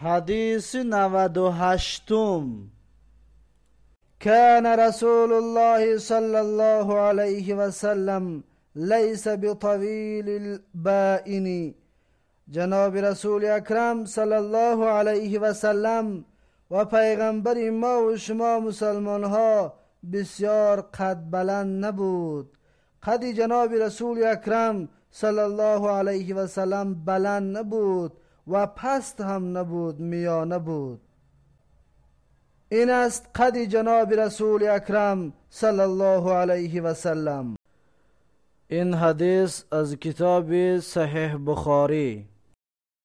حدیث نود و هشتم. كان رسول الله صلى الله عليه وسلم ليس بطويل البائن. جناب رسول اکرم صلی الله علیه و سلم و پیغمبر ما و شما مسلمان ها بسیار قد بلند نبود. قد جناب رسول اکرم صلی الله علیه و سلم بلند نبود. و پست هم نبود میانه بود این است قد جناب رسول اکرم صلی الله علیه و سلم. این حدیث از کتاب صحیح بخاری.